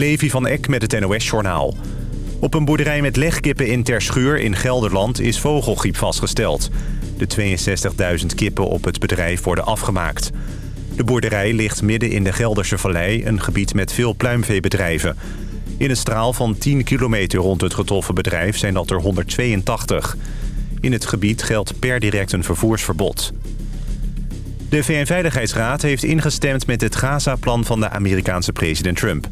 Levi van Eck met het NOS-journaal. Op een boerderij met legkippen in Terschuur in Gelderland is vogelgriep vastgesteld. De 62.000 kippen op het bedrijf worden afgemaakt. De boerderij ligt midden in de Gelderse Vallei, een gebied met veel pluimveebedrijven. In een straal van 10 kilometer rond het getroffen bedrijf zijn dat er 182. In het gebied geldt per direct een vervoersverbod. De VN-veiligheidsraad heeft ingestemd met het Gaza-plan van de Amerikaanse president Trump.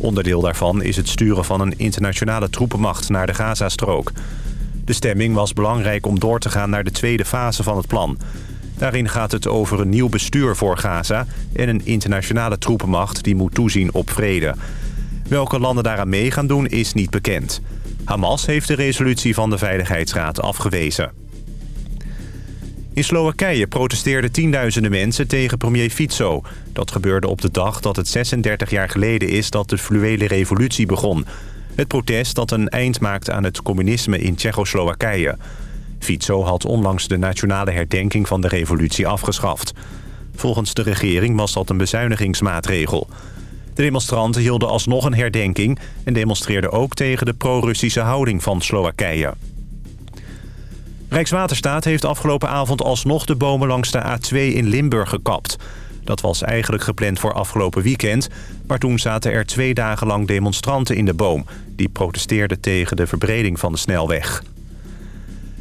Onderdeel daarvan is het sturen van een internationale troepenmacht naar de Gazastrook. De stemming was belangrijk om door te gaan naar de tweede fase van het plan. Daarin gaat het over een nieuw bestuur voor Gaza... en een internationale troepenmacht die moet toezien op vrede. Welke landen daaraan mee gaan doen is niet bekend. Hamas heeft de resolutie van de Veiligheidsraad afgewezen. In Slowakije protesteerden tienduizenden mensen tegen premier Fico. Dat gebeurde op de dag dat het 36 jaar geleden is dat de fluwele revolutie begon. Het protest dat een eind maakt aan het communisme in Tsjechoslowakije. Fico had onlangs de nationale herdenking van de revolutie afgeschaft. Volgens de regering was dat een bezuinigingsmaatregel. De demonstranten hielden alsnog een herdenking... en demonstreerden ook tegen de pro-Russische houding van Slowakije. Rijkswaterstaat heeft afgelopen avond alsnog de bomen langs de A2 in Limburg gekapt. Dat was eigenlijk gepland voor afgelopen weekend... maar toen zaten er twee dagen lang demonstranten in de boom... die protesteerden tegen de verbreding van de snelweg.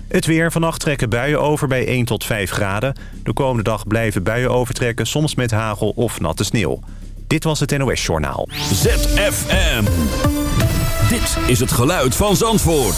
Het weer. Vannacht trekken buien over bij 1 tot 5 graden. De komende dag blijven buien overtrekken, soms met hagel of natte sneeuw. Dit was het NOS Journaal. ZFM. Dit is het geluid van Zandvoort.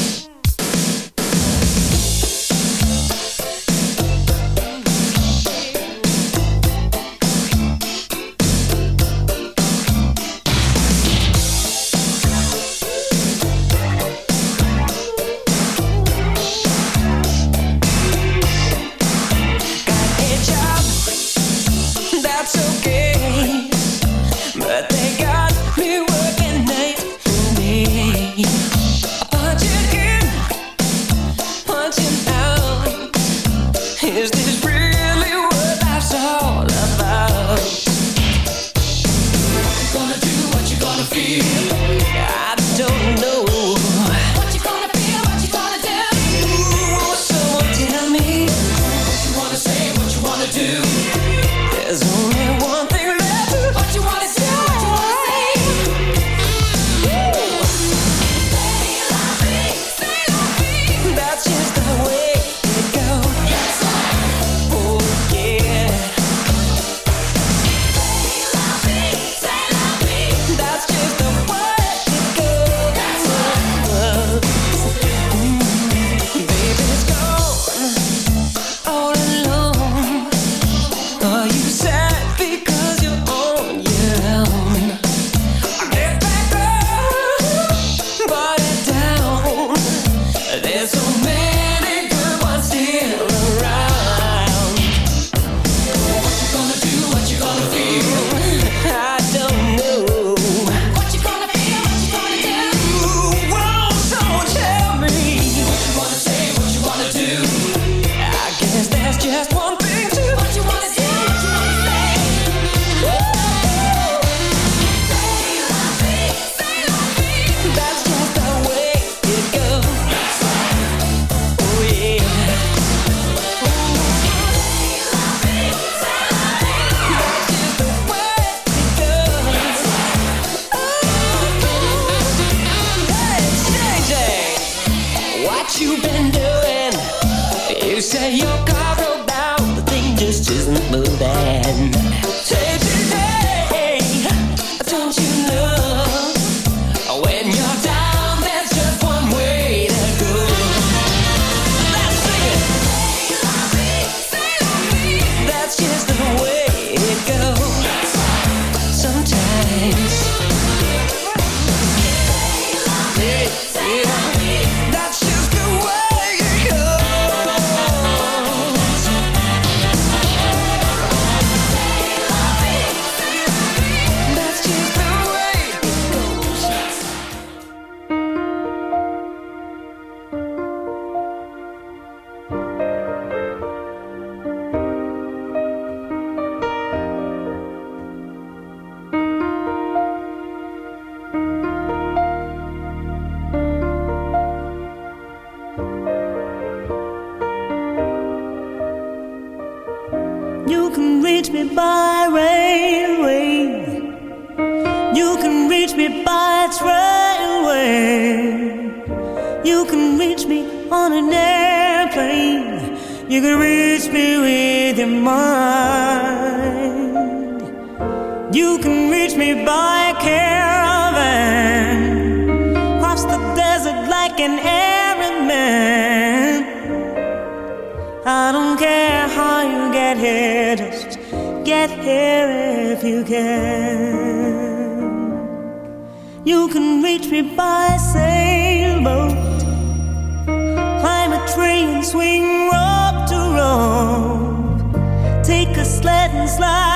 just one thing an errand man. I don't care how you get here, just get here if you can. You can reach me by sailboat, climb a train, swing rope to rope, take a sled and slide.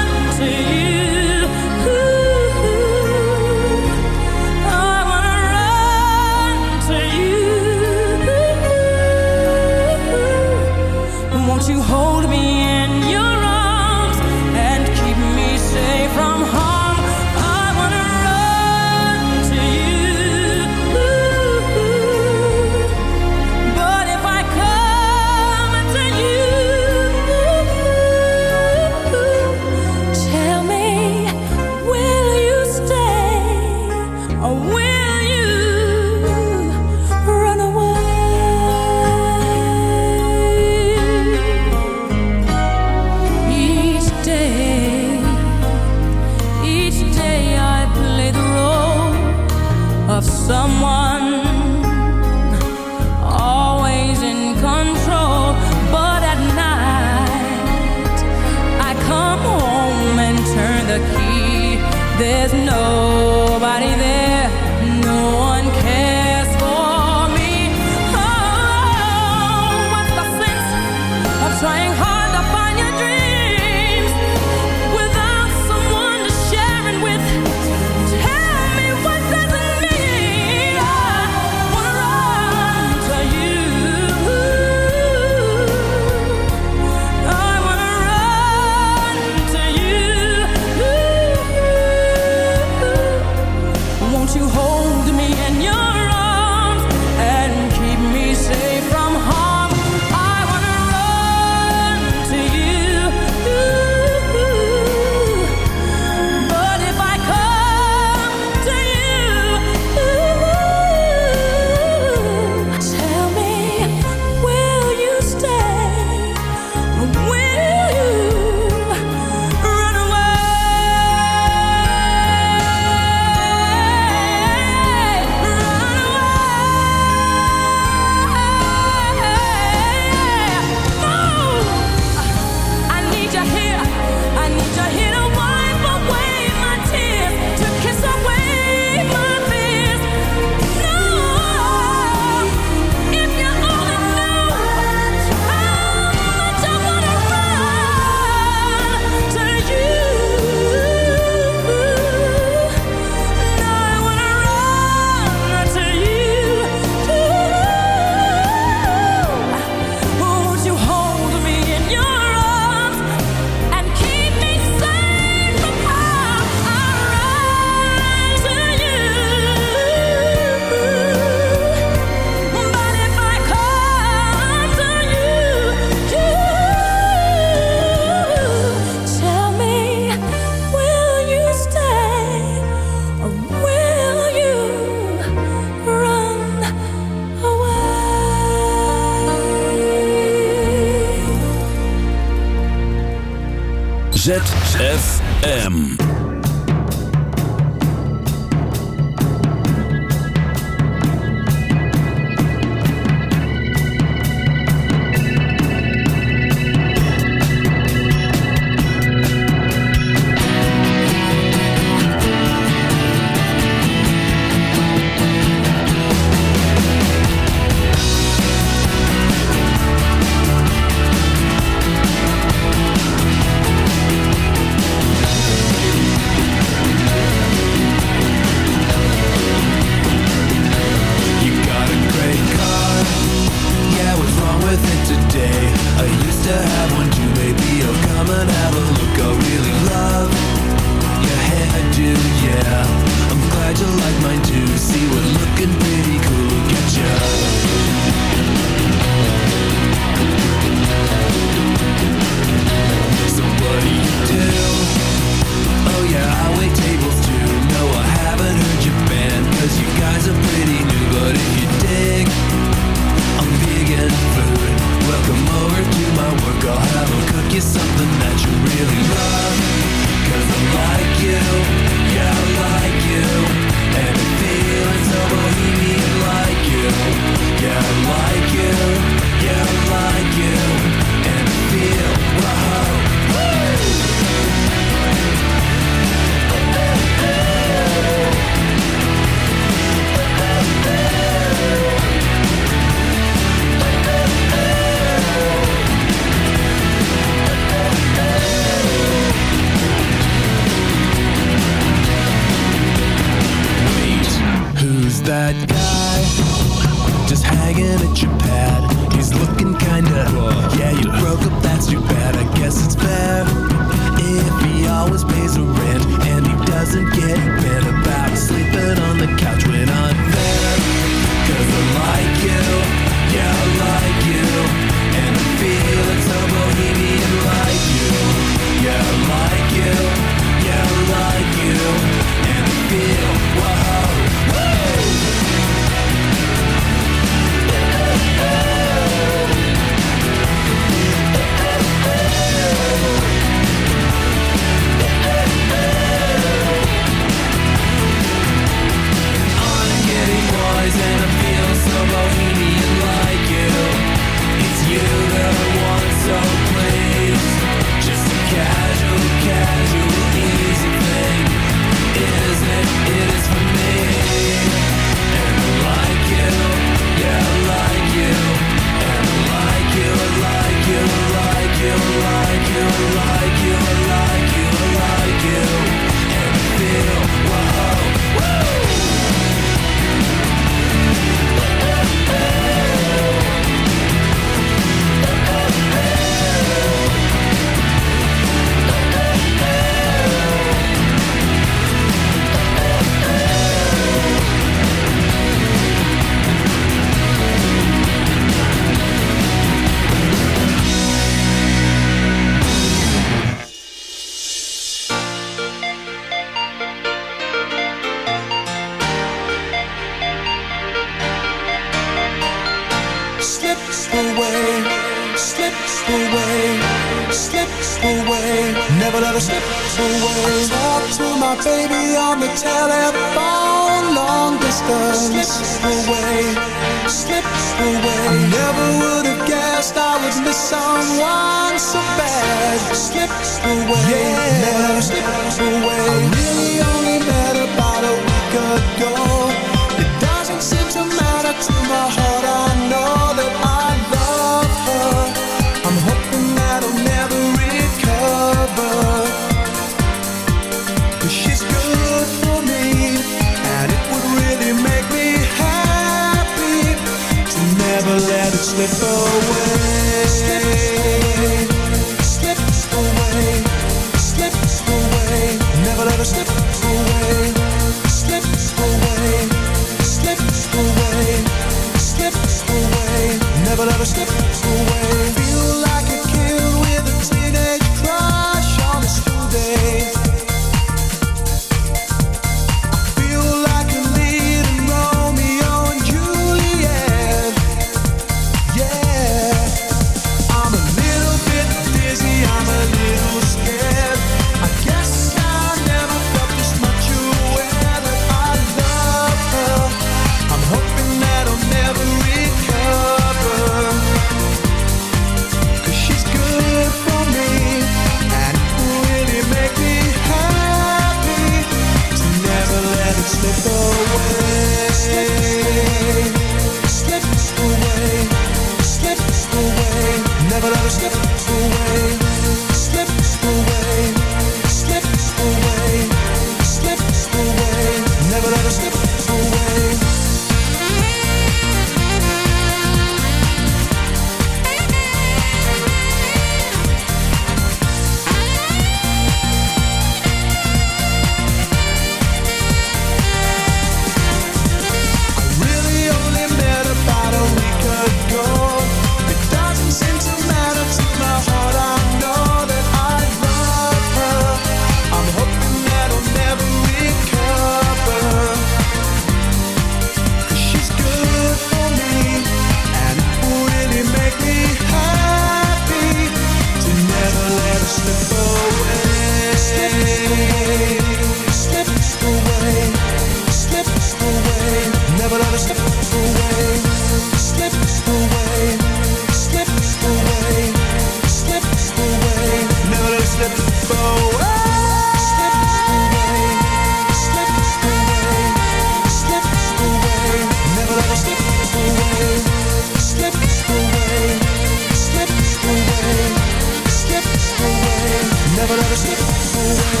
never slip away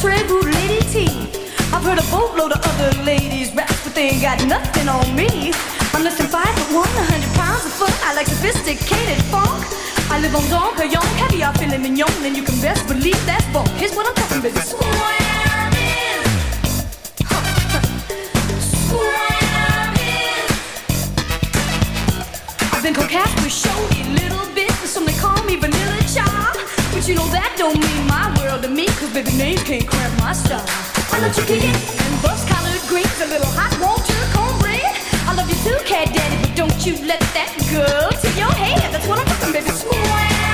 tray boot lady T. I've heard a boatload of other ladies rap, but they ain't got nothing on me. I'm less than five foot one, a hundred pounds of fun. I like sophisticated funk. I live on Dom Perignon, caviar, filet mignon, and you can best believe that funk. Here's what I'm talking about. Swamming. Swamming. I've been coquette with showy you know that don't mean my world to me, cause baby name can't cramp my style. I love you chicken and bus collared greens, a little hot water, cornbread. I love you too, cat daddy, but don't you let that go to your head. That's what I'm talking, baby. Swag.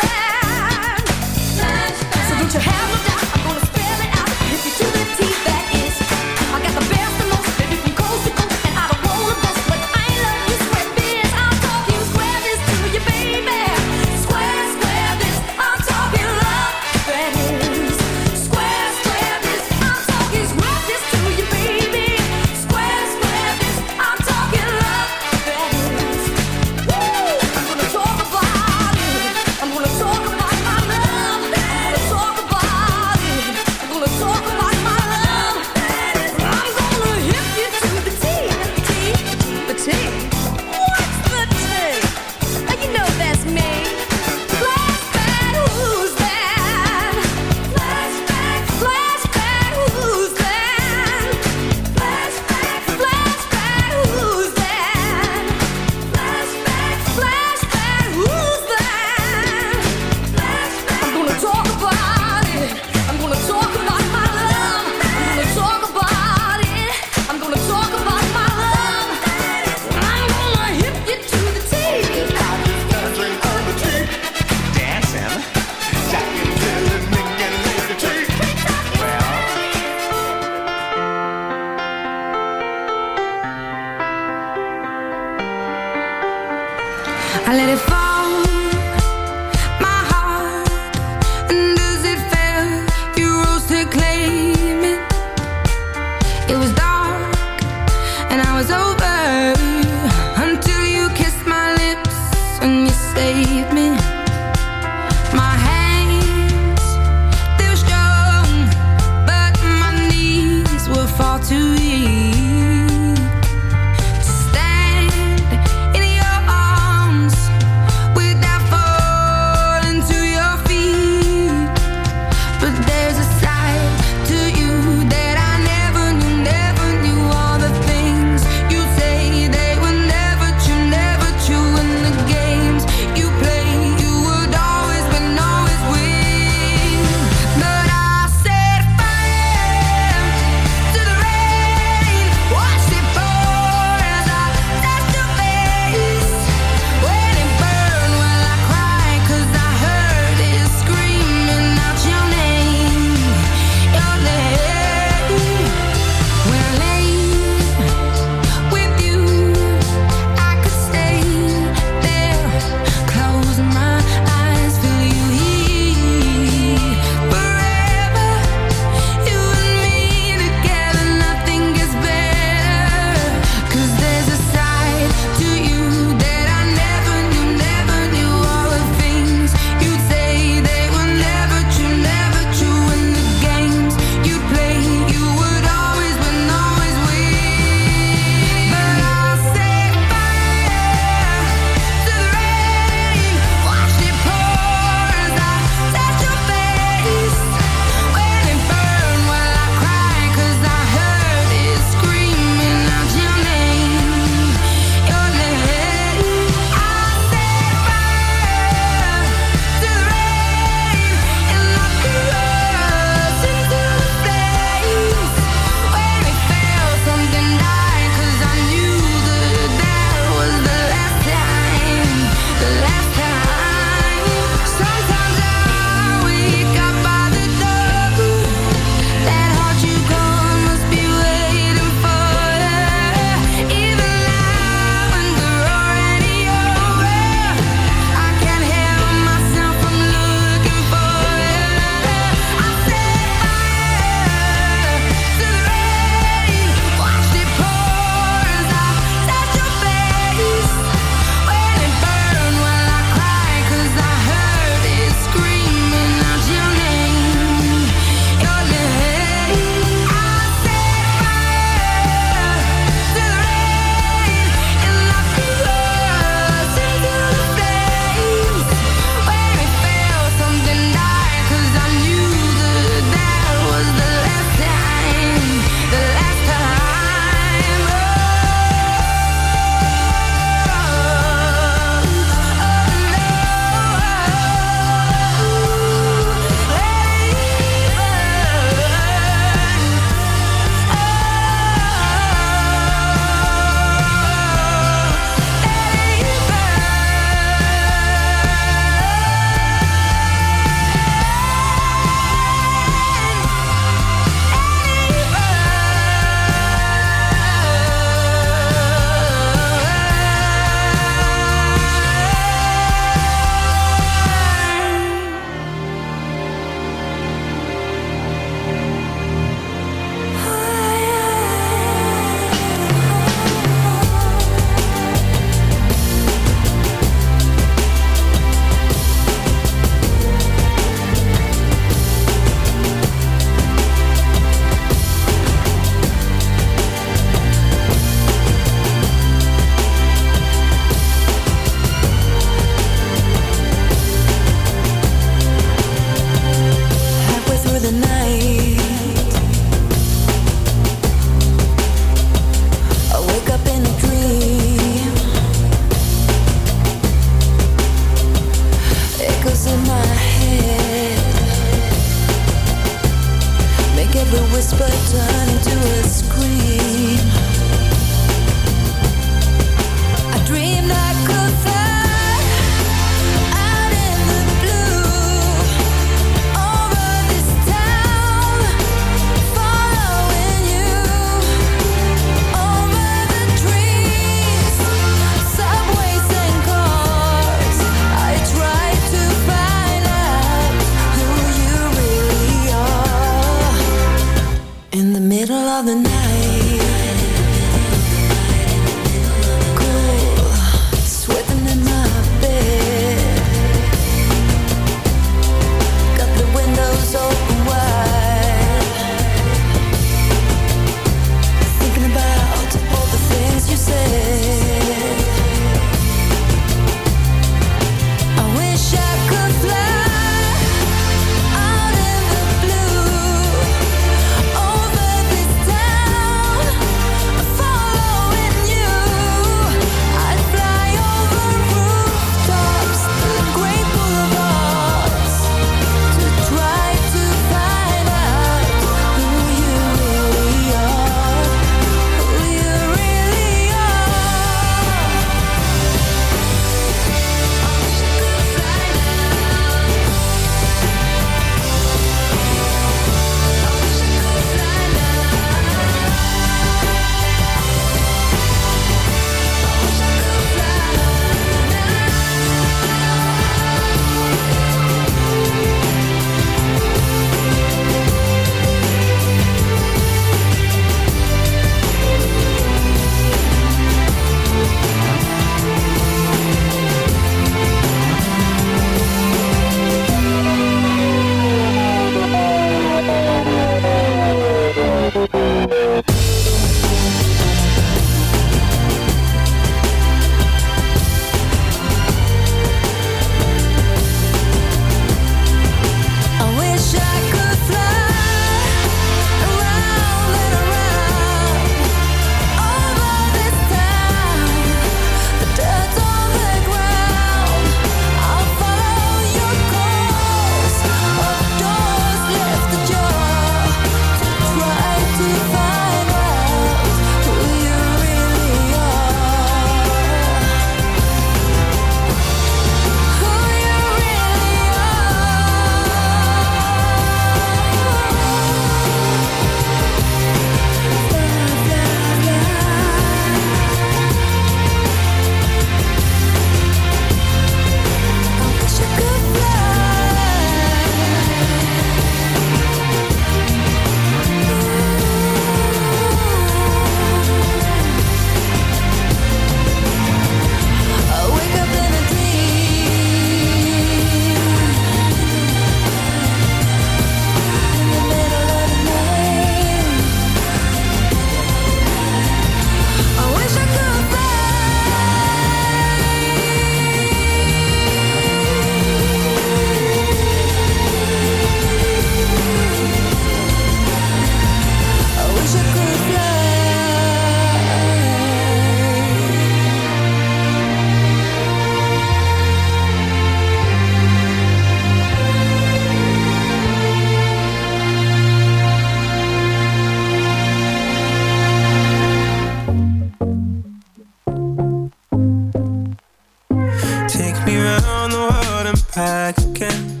again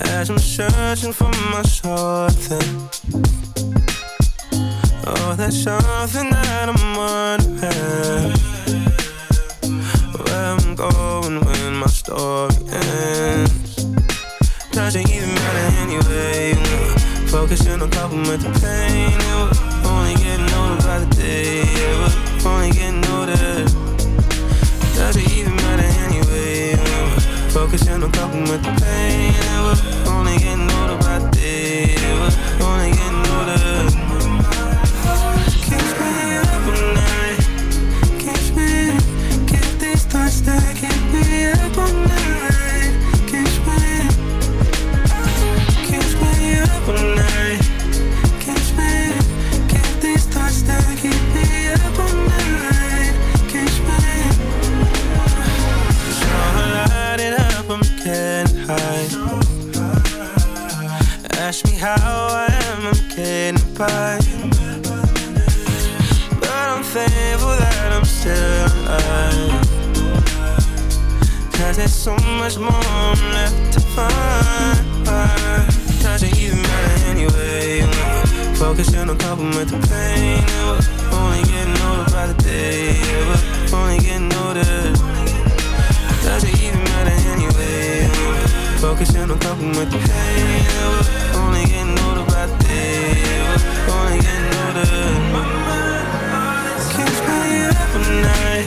As I'm searching for my something. Oh, that's something that I'm wondering. Where I'm going when my story ends. Does it even matter anyway? Focusing on coping with the pain. It only getting older by the day. It only getting older. Does it even Focusing on coping with the pain. Was only getting older by the day. Was only getting older. Cause there's so much more I'm left to find. Doesn't even matter anyway. Focusing on coping with the pain. It was only getting older by the day. It was only getting older. Doesn't even matter anyway. Focusing on coping with the pain. It was only getting older by the day. It was only getting older. Keeps me up all night.